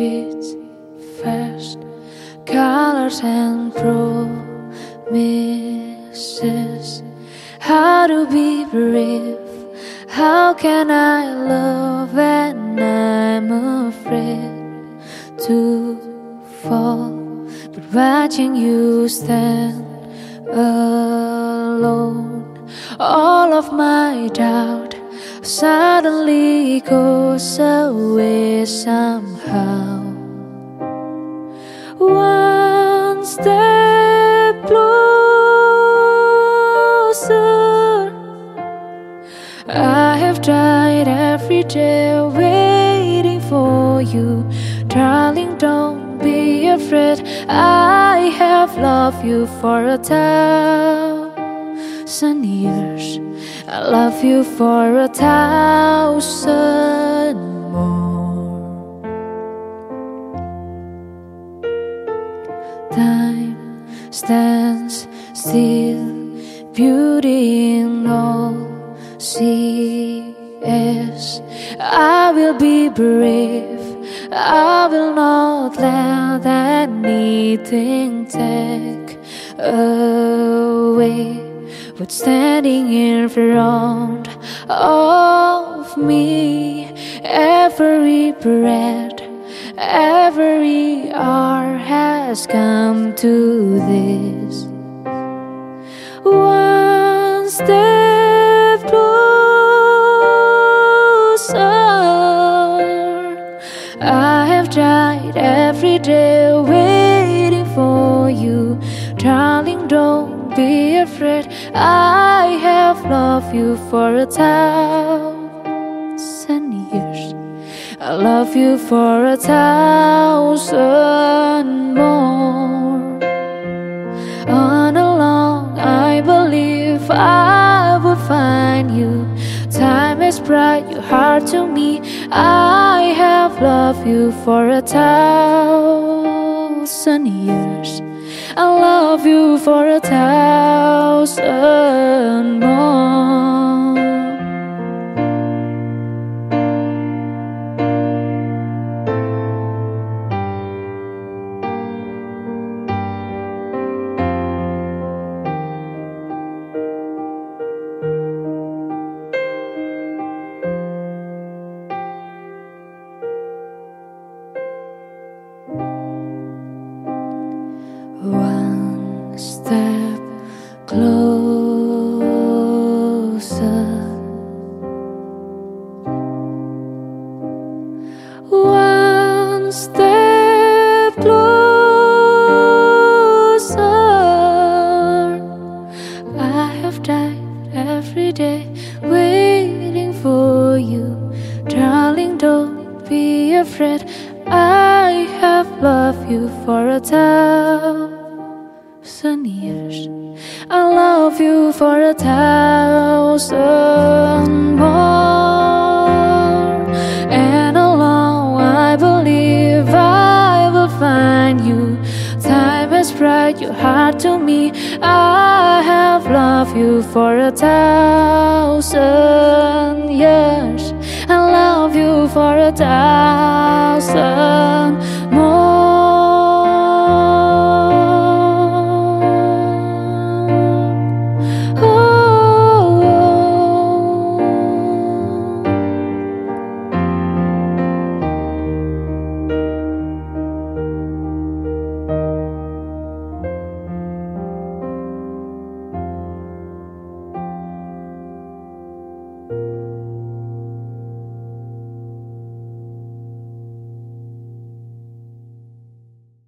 beats fast, colors and promises. How to be brave? How can I love and I'm afraid to fall? But watching you stand alone, all of my doubt suddenly goes away somehow. One step closer. I have tried every day waiting for you, darling. Don't be afraid. I have loved you for a thousand years. I love you for a thousand stands still, beauty in all sees. I will be brave. I will not let anything take away what's standing in front of me. Every breath, every has come to this. One step closer. I have tried every day waiting for you, darling. Don't be afraid. I have loved you for a years. I love you for a thousand more. On along, I believe I will find you. Time has brought your heart to me. I have loved you for a thousand years. I love you for a thousand more. Step closer. One step closer. I have died every day waiting for you. Darling, don't be afraid. I have loved you for a thousand years. I love you for a thousand more. And along, I believe I will find you. Time has brought your heart to me. I have loved you for a thousand years. I love you for a thousand